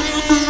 Thank you.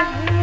了。